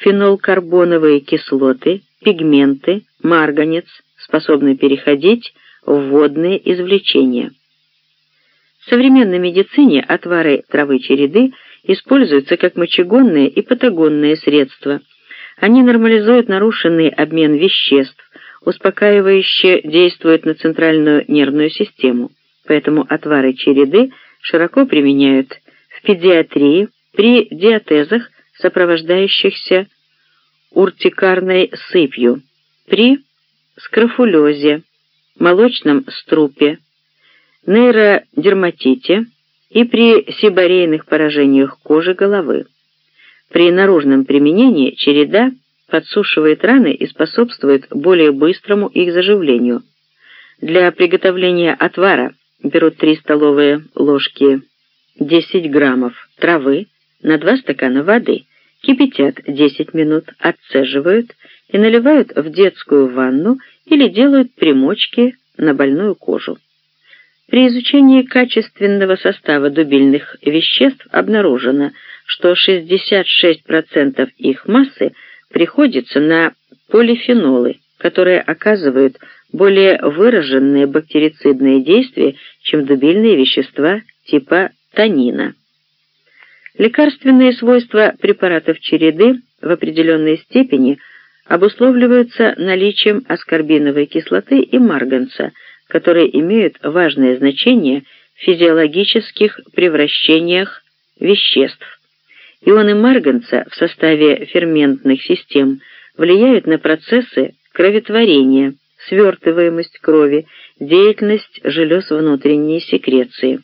фенолкарбоновые кислоты, пигменты, марганец, способны переходить в водные извлечения. В современной медицине отвары травы череды используются как мочегонные и патагонные средства. Они нормализуют нарушенный обмен веществ, успокаивающе действуют на центральную нервную систему. Поэтому отвары череды широко применяют в педиатрии при диатезах, сопровождающихся уртикарной сыпью, при скрофулезе, молочном струпе, нейродерматите и при сибарейных поражениях кожи головы. При наружном применении череда подсушивает раны и способствует более быстрому их заживлению. Для приготовления отвара берут 3 столовые ложки 10 граммов травы на 2 стакана воды, кипятят 10 минут, отцеживают и наливают в детскую ванну или делают примочки на больную кожу. При изучении качественного состава дубильных веществ обнаружено, что 66% их массы приходится на полифенолы, которые оказывают более выраженные бактерицидные действия, чем дубильные вещества типа танина. Лекарственные свойства препаратов череды в определенной степени обусловливаются наличием аскорбиновой кислоты и марганца, которые имеют важное значение в физиологических превращениях веществ. Ионы марганца в составе ферментных систем влияют на процессы кроветворения, свертываемость крови, деятельность желез внутренней секреции.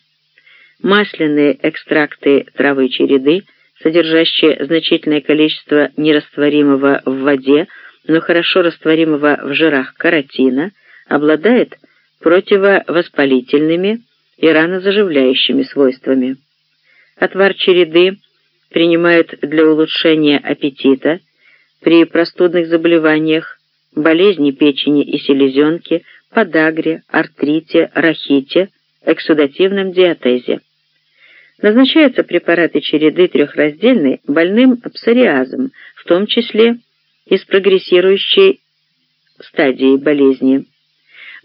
Масляные экстракты травы череды, содержащие значительное количество нерастворимого в воде, но хорошо растворимого в жирах каротина, обладает противовоспалительными и ранозаживляющими свойствами. Отвар череды принимают для улучшения аппетита, при простудных заболеваниях, болезни печени и селезенки, подагре, артрите, рахите, эксудативном диатезе. Назначаются препараты череды трехраздельной больным псориазом, в том числе и с прогрессирующей стадией болезни.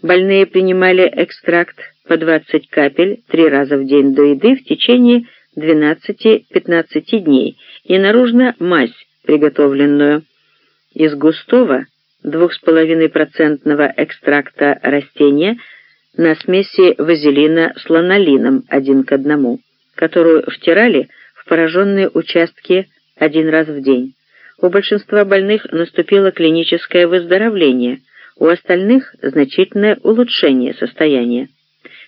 Больные принимали экстракт по 20 капель три раза в день до еды в течение 12-15 дней и наружно мазь, приготовленную из густого 2,5% экстракта растения на смеси вазелина с ланолином один к одному, которую втирали в пораженные участки один раз в день. У большинства больных наступило клиническое выздоровление, у остальных – значительное улучшение состояния.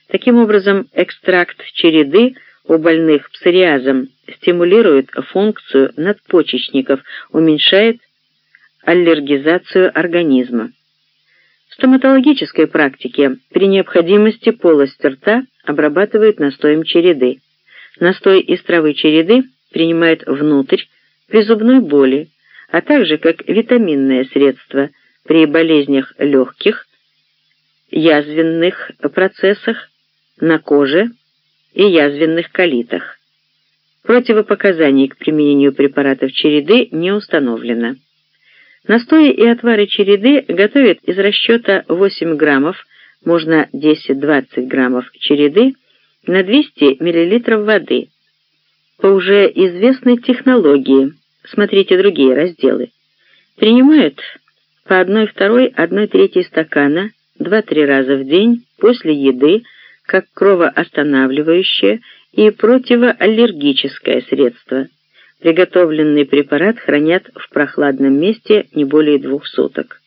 Таким образом, экстракт череды – у больных псориазом стимулирует функцию надпочечников, уменьшает аллергизацию организма. В стоматологической практике при необходимости полость рта обрабатывают настоем череды. Настой из травы череды принимают внутрь при зубной боли, а также как витаминное средство при болезнях легких, язвенных процессах, на коже и язвенных колитах. Противопоказаний к применению препаратов череды не установлено. Настои и отвары череды готовят из расчета 8 граммов, можно 10-20 граммов череды, на 200 мл воды. По уже известной технологии, смотрите другие разделы, принимают по 1-2, 1-3 стакана 2-3 раза в день после еды как кровоостанавливающее и противоаллергическое средство. Приготовленный препарат хранят в прохладном месте не более двух суток.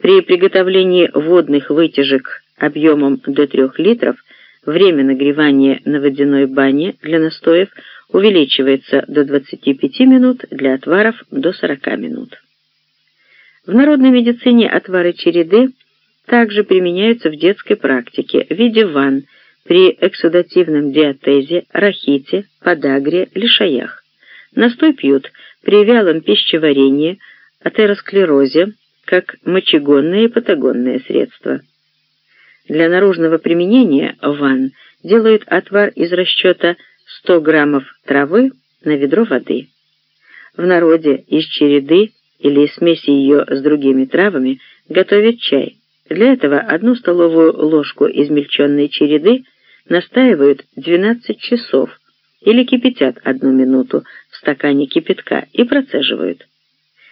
При приготовлении водных вытяжек объемом до 3 литров время нагревания на водяной бане для настоев увеличивается до 25 минут, для отваров до 40 минут. В народной медицине отвары череды также применяются в детской практике в виде ванн при эксудативном диатезе, рахите, подагре, лишаях. Настой пьют при вялом пищеварении, атеросклерозе, как мочегонное и патагонное средство. Для наружного применения ванн делают отвар из расчета 100 граммов травы на ведро воды. В народе из череды или смеси ее с другими травами готовят чай. Для этого одну столовую ложку измельченной череды настаивают 12 часов или кипятят одну минуту в стакане кипятка и процеживают.